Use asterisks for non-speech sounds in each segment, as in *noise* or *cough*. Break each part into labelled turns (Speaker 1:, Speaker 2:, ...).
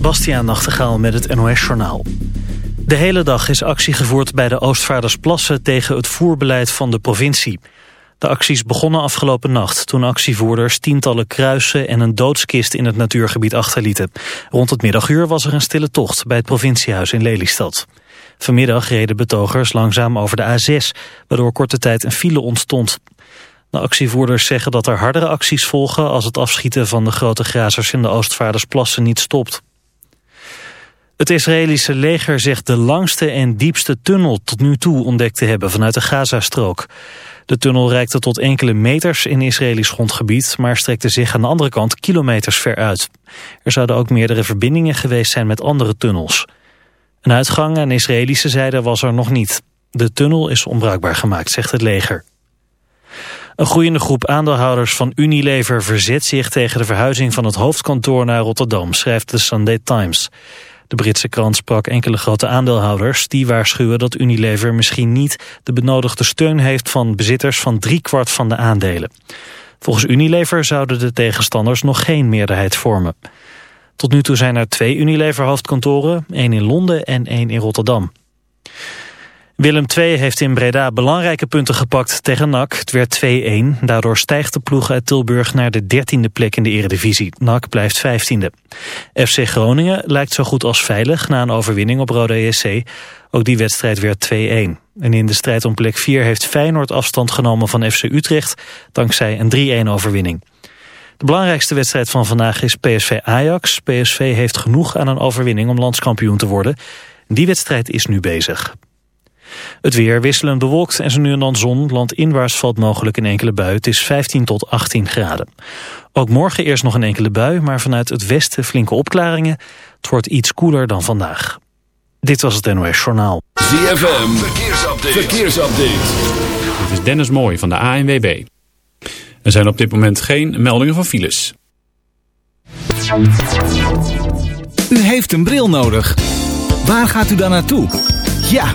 Speaker 1: Bastiaan Nachtegaal met het NOS-journaal. De hele dag is actie gevoerd bij de Oostvaardersplassen... tegen het voerbeleid van de provincie. De acties begonnen afgelopen nacht... toen actievoerders tientallen kruisen en een doodskist... in het natuurgebied achterlieten. Rond het middaguur was er een stille tocht... bij het provinciehuis in Lelystad. Vanmiddag reden betogers langzaam over de A6... waardoor korte tijd een file ontstond. De actievoerders zeggen dat er hardere acties volgen... als het afschieten van de grote grazers in de Oostvaardersplassen niet stopt. Het Israëlische leger zegt de langste en diepste tunnel tot nu toe ontdekt te hebben vanuit de Gazastrook. De tunnel reikte tot enkele meters in Israëlisch grondgebied, maar strekte zich aan de andere kant kilometers ver uit. Er zouden ook meerdere verbindingen geweest zijn met andere tunnels. Een uitgang aan Israëlische zijde was er nog niet. De tunnel is onbruikbaar gemaakt, zegt het leger. Een groeiende groep aandeelhouders van Unilever verzet zich tegen de verhuizing van het hoofdkantoor naar Rotterdam, schrijft de Sunday Times. De Britse krant sprak enkele grote aandeelhouders die waarschuwen dat Unilever misschien niet de benodigde steun heeft van bezitters van driekwart van de aandelen. Volgens Unilever zouden de tegenstanders nog geen meerderheid vormen. Tot nu toe zijn er twee Unilever hoofdkantoren, één in Londen en één in Rotterdam. Willem II heeft in Breda belangrijke punten gepakt tegen NAC. Het werd 2-1. Daardoor stijgt de ploeg uit Tilburg naar de dertiende plek in de eredivisie. NAC blijft vijftiende. FC Groningen lijkt zo goed als veilig na een overwinning op Rode ESC. Ook die wedstrijd werd 2-1. En in de strijd om plek 4 heeft Feyenoord afstand genomen van FC Utrecht... dankzij een 3-1 overwinning. De belangrijkste wedstrijd van vandaag is PSV-Ajax. PSV heeft genoeg aan een overwinning om landskampioen te worden. Die wedstrijd is nu bezig. Het weer wisselend bewolkt en zo nu en dan zon. Landinwaarts valt mogelijk een enkele bui. Het is 15 tot 18 graden. Ook morgen eerst nog een enkele bui, maar vanuit het westen flinke opklaringen. Het wordt iets koeler dan vandaag. Dit was het NOS Journaal.
Speaker 2: ZFM, verkeersupdate. verkeersupdate.
Speaker 3: Dit is Dennis Mooij van de ANWB. Er zijn op dit moment geen meldingen van files.
Speaker 4: U heeft een bril nodig. Waar gaat u dan naartoe? Ja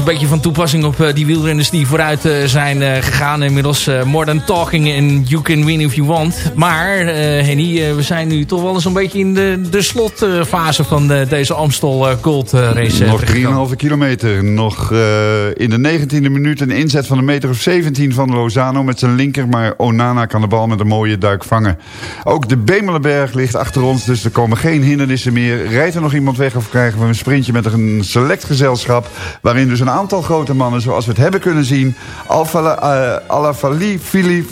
Speaker 5: een beetje van toepassing op eh, die wielrenners die vooruit eh, zijn eh, gegaan. Inmiddels more than talking and you can win if you want. Maar Henny, we zijn nu toch wel eens een beetje in de, de slotfase van deze Amstel Gold race.
Speaker 6: Nog
Speaker 5: terechtgekomen.
Speaker 6: 3,5 kilometer. Nog in de 19e minuut een inzet van een meter of 17 van Lozano met zijn linker. Maar Onana kan de bal met een mooie duik vangen. Ook de Bemelenberg ligt achter ons, dus er komen geen hindernissen meer. Rijdt er nog iemand weg of krijgen we een sprintje met een select gezelschap... waarin dus een aantal grote mannen, zoals we het hebben kunnen zien... Alfa, eh, Alaphilippe,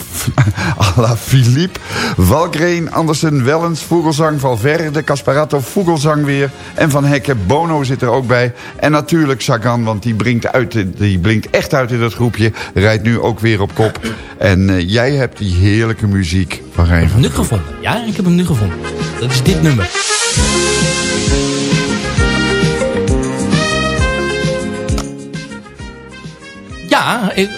Speaker 6: *laughs* Valkrein, Andersen, Wellens, Vogelsang, Valverde, Casparato, Vogelsang weer... en Van Hekken, Bono zit er ook bij. En natuurlijk Sagan, want die blinkt, uit, die blinkt echt uit in dat groepje. Rijdt nu ook weer op kop. En eh, jij hebt die heerlijke muziek van
Speaker 5: Ik heb hem nu gevonden. Ja, ik heb hem nu gevonden. Dat is dit nummer. Ja, ik,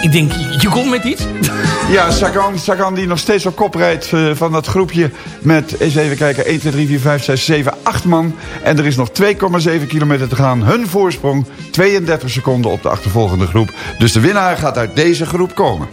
Speaker 5: ik, denk, je komt met iets. *laughs*
Speaker 6: Ja, Sagan, Sagan die nog steeds op kop rijdt eh, van dat groepje met, eens even kijken, 1, 2, 3, 4, 5, 6, 7, 8 man. En er is nog 2,7 kilometer te gaan. Hun voorsprong 32 seconden op de achtervolgende groep. Dus de winnaar gaat uit deze groep komen.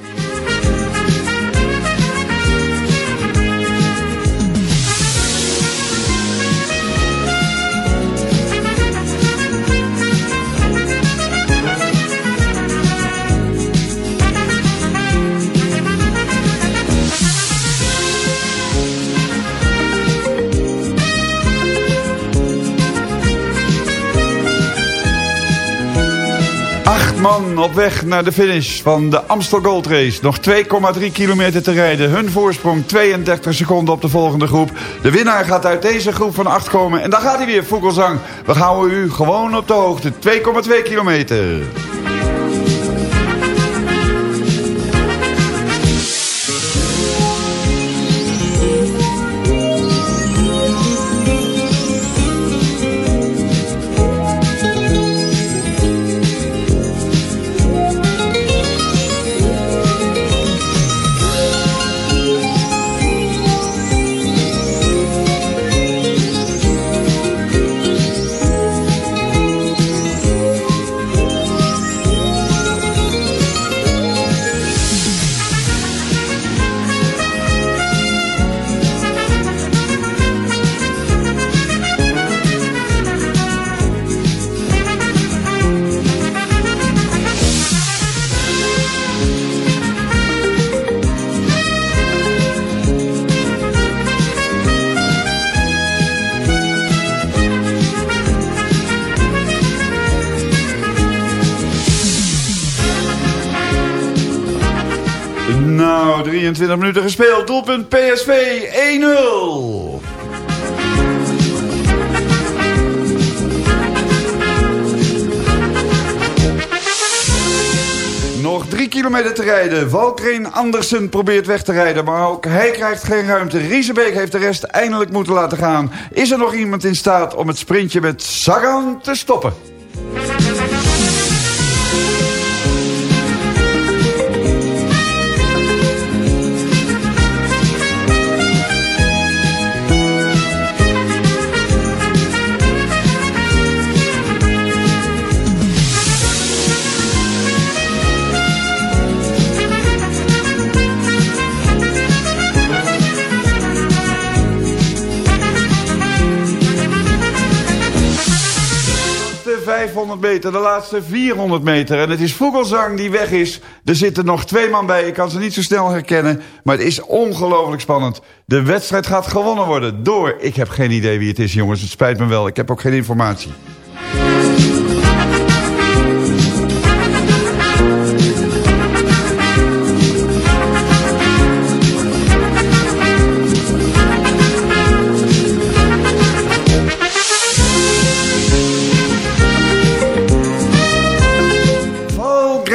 Speaker 6: Op weg naar de finish van de Amstel Gold Race. Nog 2,3 kilometer te rijden. Hun voorsprong 32 seconden op de volgende groep. De winnaar gaat uit deze groep van 8 komen. En daar gaat hij weer, Vogelsang. We houden u gewoon op de hoogte. 2,2 kilometer. Gespeeld. Doelpunt PSV 1-0. Nog drie kilometer te rijden. Valkrein Andersen probeert weg te rijden, maar ook hij krijgt geen ruimte. Riesebeek heeft de rest eindelijk moeten laten gaan. Is er nog iemand in staat om het sprintje met Sagan te stoppen? 500 meter, de laatste 400 meter. En het is Vogelsang die weg is. Er zitten nog twee man bij. Ik kan ze niet zo snel herkennen. Maar het is ongelooflijk spannend. De wedstrijd gaat gewonnen worden door... Ik heb geen idee wie het is, jongens. Het spijt me wel. Ik heb ook geen informatie.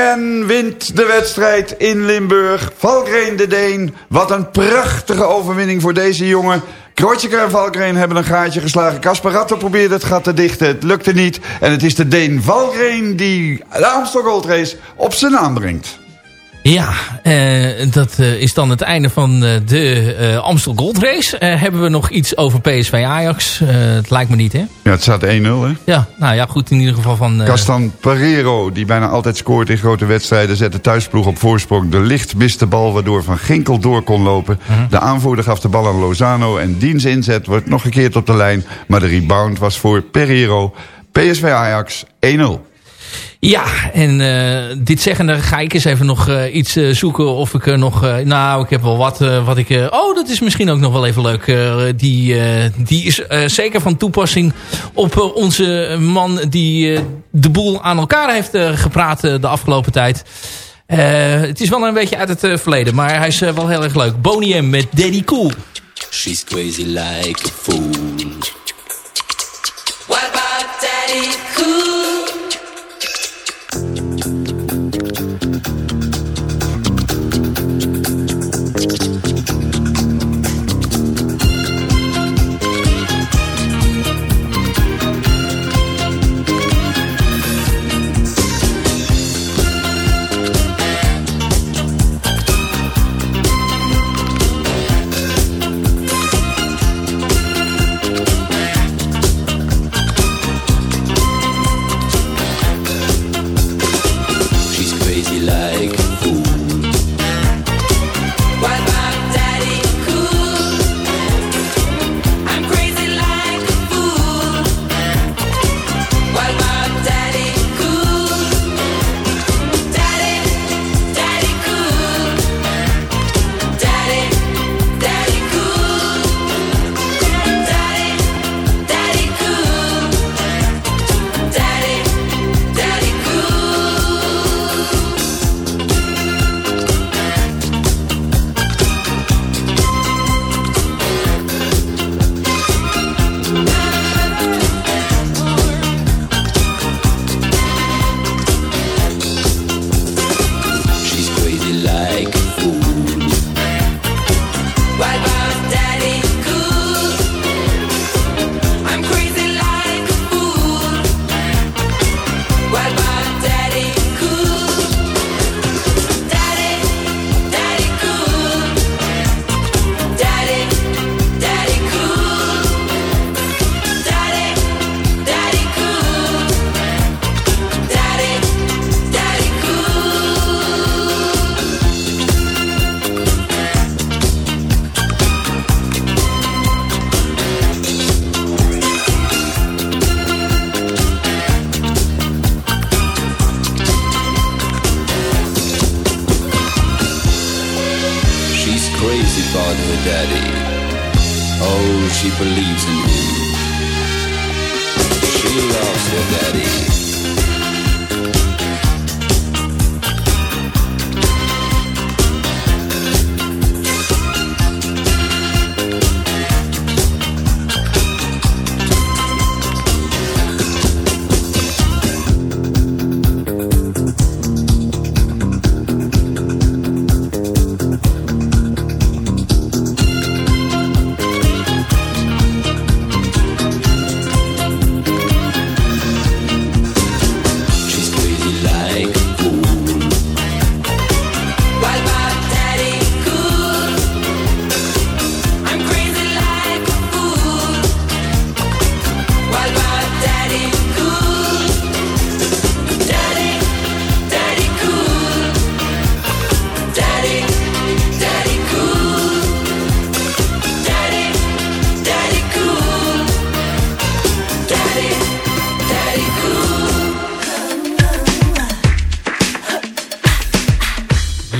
Speaker 6: Valgren wint de wedstrijd in Limburg. Valgren de Deen. Wat een prachtige overwinning voor deze jongen. Krojcika en Valgren hebben een gaatje geslagen. Kasparatto probeerde het gat te dichten. Het lukte niet. En het is de Deen Valgren die de Amstel Gold Race op zijn naam brengt.
Speaker 5: Ja, eh, dat eh, is dan het einde van eh, de Amstel Gold Race. Hebben we nog iets over PSV Ajax? Het lijkt me niet, hè?
Speaker 6: Ja, het staat 1-0 hè.
Speaker 5: Ja, nou ja, goed in ieder geval van...
Speaker 6: Castan Pereiro, die bijna altijd scoort in grote wedstrijden... zet de thuisploeg op voorsprong. De licht mist de bal, waardoor Van Ginkel door kon lopen. De aanvoerder gaf de bal aan Lozano... en diens inzet wordt nog gekeerd op de lijn. Maar de rebound was voor Pereiro. PSV Ajax 1-0.
Speaker 5: Ja, en eh, dit zeggende ga ik eens even nog eh, iets eh, zoeken of ik er nog... nou, ik heb wel wat wat ik... oh, dat is misschien ook nog wel even leuk. Die, die is zeker van toepassing op onze man die de boel aan elkaar heeft gepraat de afgelopen tijd. Het is wel een beetje uit het verleden, maar hij is wel heel erg leuk. Boney M met Daddy Cool.
Speaker 7: She's crazy like a fool.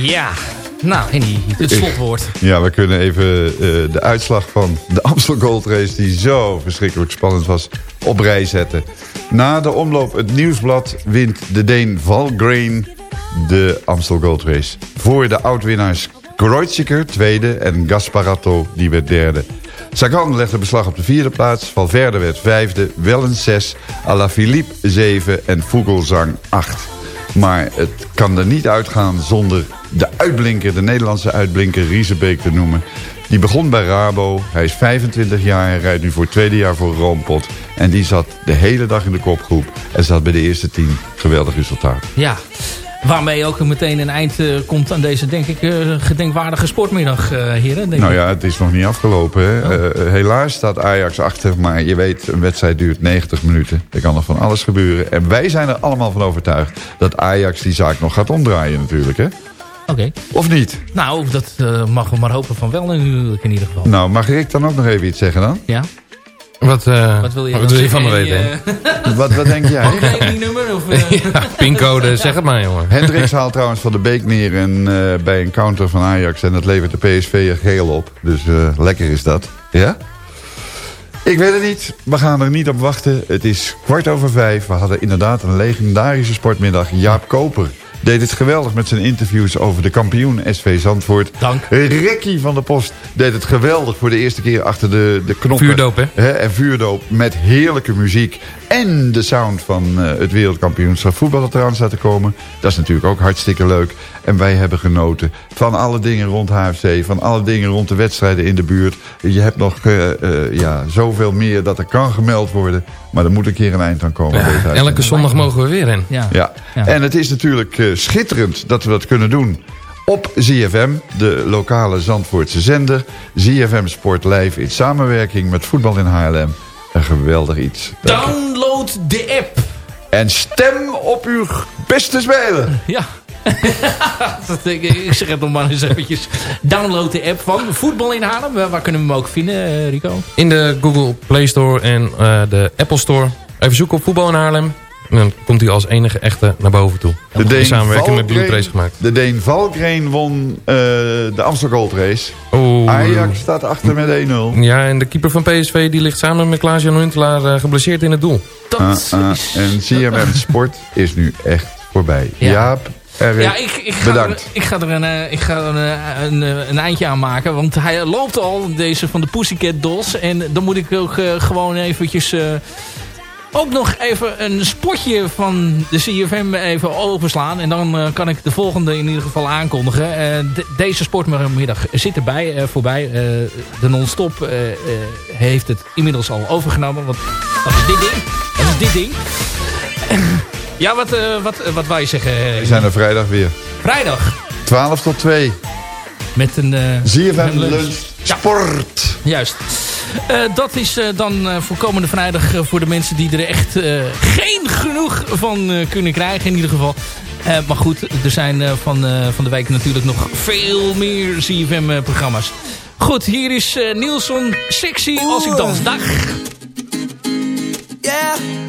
Speaker 5: Ja, nou Henny, het slotwoord.
Speaker 6: Ja, we kunnen even eh, de uitslag van de *laughs* Amstel Gold Race... die zo verschrikkelijk spannend was, op rij zetten. Na de omloop het Nieuwsblad wint de Deen Valgrain de Amstel Gold Race. Voor de oud-winnaars Kreuziger, tweede, en Gasparato, die werd derde. Sagan legde beslag op de vierde plaats, Valverde werd vijfde, Wellens zes, Alaphilippe zeven en Vogelsang acht. Maar het kan er niet uitgaan zonder de uitblinker, de Nederlandse uitblinker Riesebeek te noemen. Die begon bij Rabo, hij is 25 jaar, hij rijdt nu voor het tweede jaar voor Roompot. En die zat de hele dag in de kopgroep en zat bij de eerste tien. Geweldig resultaat.
Speaker 5: Ja, waarmee ook meteen een eind eh, komt aan deze, denk ik, eh, gedenkwaardige sportmiddag, eh, heren. Denk
Speaker 6: Nou ja, het is nog niet afgelopen. Hè? Eh, helaas staat Ajax achter, maar je weet, een wedstrijd duurt 90 minuten. Er kan nog van alles gebeuren. En wij zijn er allemaal van overtuigd dat Ajax die zaak nog gaat omdraaien natuurlijk. Hè?
Speaker 5: Oké.
Speaker 6: Of niet?
Speaker 5: Nou, dat eh, mogen we maar hopen van wel natuurlijk in ieder geval.
Speaker 6: Nou, mag ik dan ook nog even iets zeggen dan?
Speaker 5: Ja?
Speaker 8: Wat, eh,
Speaker 5: Wat wil je,
Speaker 8: wat wil je van me weten?
Speaker 5: Eh,
Speaker 6: Wat, wat denk jij? *laughs*
Speaker 5: rekeningnummer? Of, eh? *laughs*
Speaker 8: ja, pincode, zeg het maar jongen.
Speaker 6: Hendricks haalt trouwens van de Beek neer en, eh, bij een counter van Ajax. En dat levert de PSV er geel op. Dus eh, lekker is dat. Ja? Ik weet het niet. We gaan er niet op wachten. Het is kwart over vijf. We hadden inderdaad een legendarische sportmiddag. Jaap Koper deed het geweldig met zijn interviews over de kampioen SV Zandvoort.
Speaker 5: Dank.
Speaker 6: Ricky van der Post deed het geweldig voor de eerste keer achter de, de knoppen.
Speaker 8: Vuurdoop, hè?
Speaker 6: En vuurdoop met heerlijke muziek. En de sound van eh, het wereldkampioenschap voetbal dat eraan staat te komen. Dat is natuurlijk ook hartstikke leuk. En wij hebben genoten van alle dingen rond HFC. Van alle dingen rond de wedstrijden in de buurt. Je hebt nog eh, eh, ja, zoveel meer dat er kan gemeld worden. Maar er moet een keer een eind aan komen.
Speaker 8: Ja, elke zondag mogen we weer in.
Speaker 5: ja.
Speaker 6: Ja. En het is natuurlijk eh, schitterend dat we dat kunnen doen op ZFM, de lokale Zandvoortse zender. ZFM Sport Live in samenwerking met Voetbal in Haarlem. Een geweldig iets.
Speaker 5: Download de app.
Speaker 6: En stem op uw beste speler.
Speaker 5: Ja. *laughs* Dat, ik, ik zeg het nog maar eens eventjes. Download de app van Voetbal in Haarlem. Waar kunnen we hem ook vinden, eh, Rico?
Speaker 8: In de Google Play Store en eh, de Apple Store. Even zoeken op voetbal in Haarlem. En dan komt hij als enige echte naar boven toe.
Speaker 6: De
Speaker 8: In samenwerking met Blue Trace gemaakt.
Speaker 6: De Deen Valkrein won eh, de Amstel Gold Race.
Speaker 8: Oh.
Speaker 6: Ajax staat achter met 1-0.
Speaker 8: Ja, en de keeper van PSV die ligt samen met Klaas-Jan Huntelaar geblesseerd in het doel.
Speaker 5: Dat
Speaker 6: Ah, ah,
Speaker 5: is...
Speaker 6: en CMM Sport is nu echt voorbij.
Speaker 5: Ja.
Speaker 6: Jaap,
Speaker 5: Ja, ik, ik, ga
Speaker 6: bedankt.
Speaker 5: Er, ik ga er, een, eh, ik ga er een, een, eh, een eindje aan maken. Want hij loopt al, deze van de Pussycat Dolls. En dan moet ik ook eh, gewoon eventjes... eh, ook nog even een spotje van de CFM even overslaan. En dan eh, kan ik de volgende in ieder geval aankondigen. Eh, de- deze sportmiddag zit erbij, eh, voorbij. Eh, de non-stop eh, eh, heeft het inmiddels al overgenomen. Want dat is dit ding. Dat is dit ding. Ja, wat, eh, wat, wat wou je zeggen? eh,
Speaker 6: We zijn er vrijdag weer.
Speaker 5: Vrijdag.
Speaker 6: 12 tot 2.
Speaker 5: Met een... eh,
Speaker 6: ZFM
Speaker 5: een
Speaker 6: Lunch Sport.
Speaker 5: Juist. Eh, dat is eh, dan eh, voor komende vrijdag eh, voor de mensen die er echt eh, geen genoeg van eh, kunnen krijgen in ieder geval. Eh, maar goed, er zijn eh, van, eh, van de week natuurlijk nog veel meer CFM-programma's. Goed, hier is eh Nielsen Sexy als ik dans. Dag!
Speaker 9: Yeah.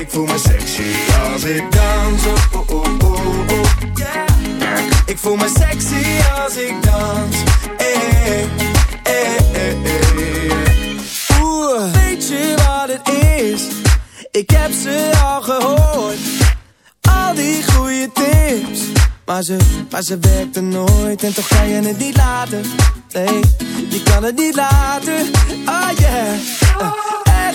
Speaker 9: Ik voel me sexy als ik dans. Oh, oh, oh. Ik voel me sexy als ik dans. Hey, hey, hey. Oeh, weet je wat het is? Ik heb ze al gehoord. Al die goede tips. Maar ze, maar ze werkte nooit en toch kan je het niet laten. Nee, je kan het niet laten. Oh yeah.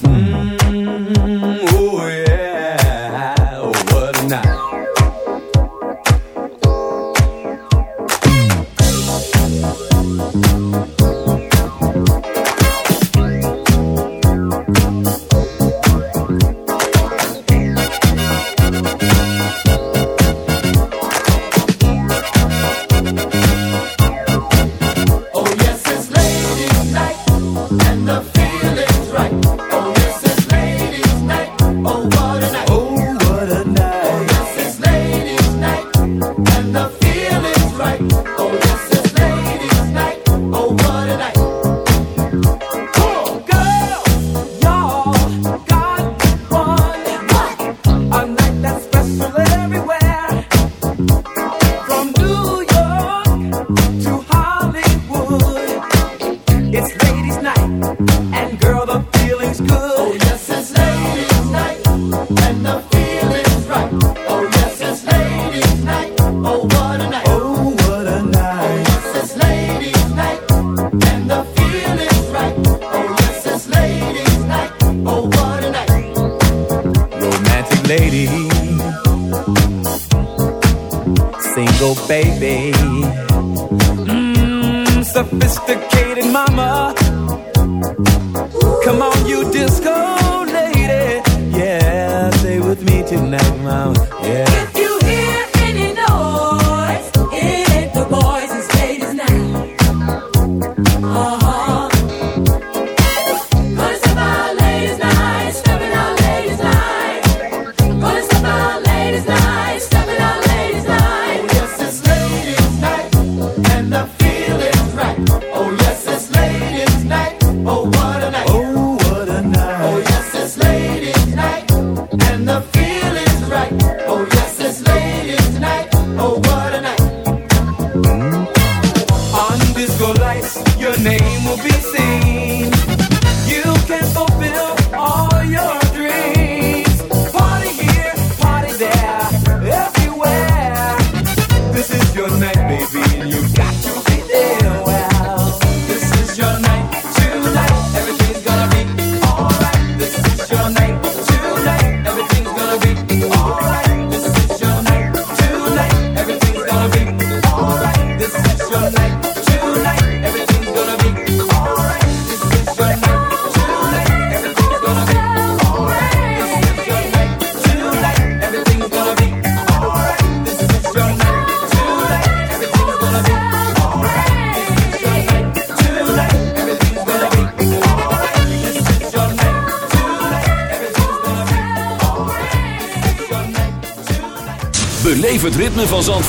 Speaker 2: Mm-hmm.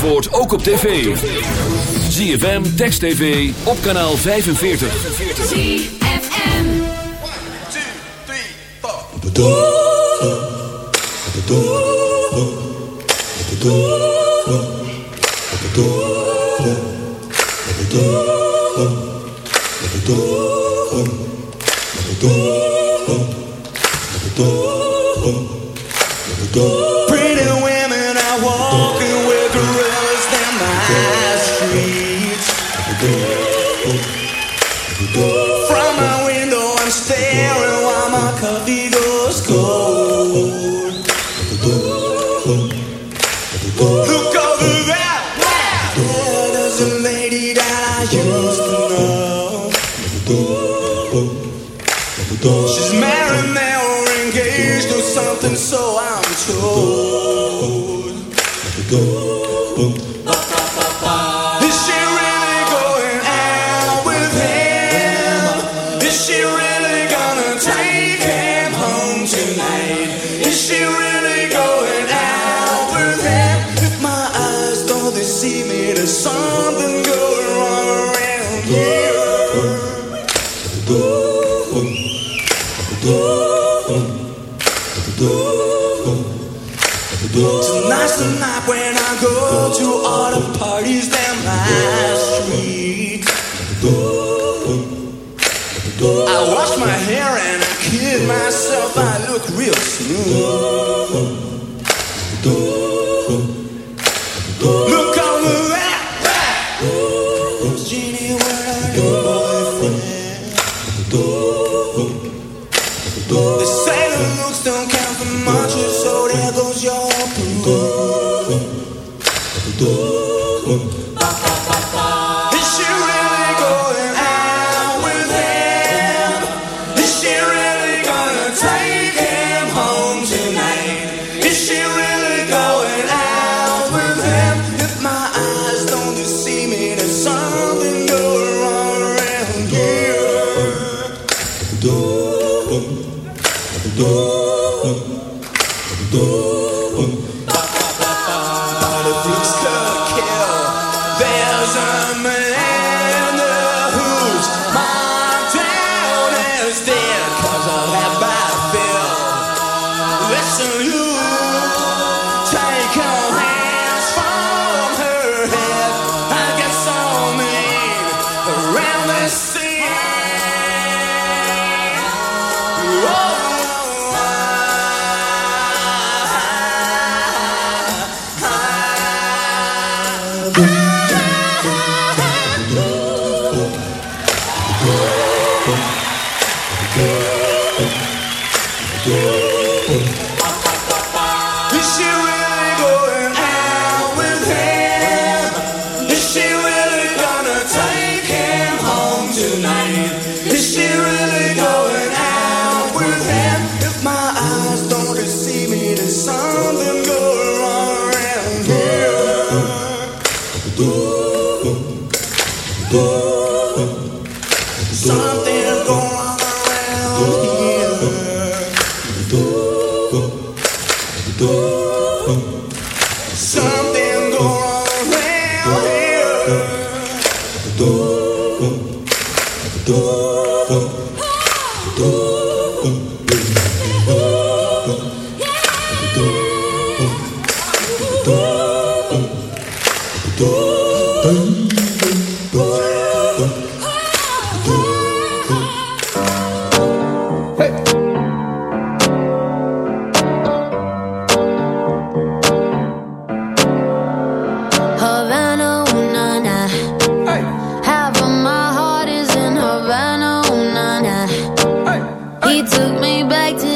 Speaker 2: Zandvoort ook op tv. ZFM, Text TV, op kanaal 45.
Speaker 10: ZFM 1, 2, 3, 4 jodidos con... He took me back to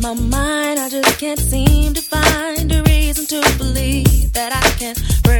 Speaker 10: my
Speaker 11: mind,
Speaker 12: I just can't seem to find a reason to believe that I can break.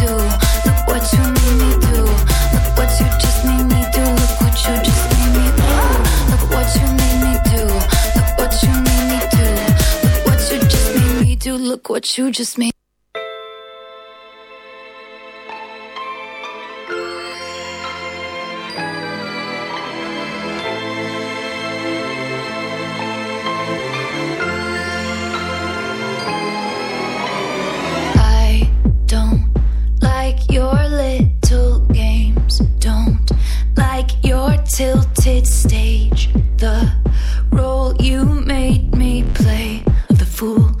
Speaker 7: what you just made. tilted stage, the role you made me play of the fool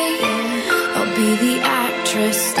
Speaker 7: crystal.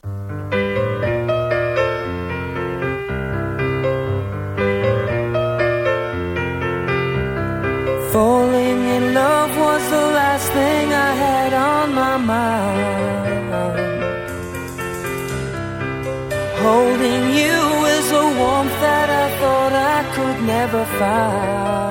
Speaker 9: fire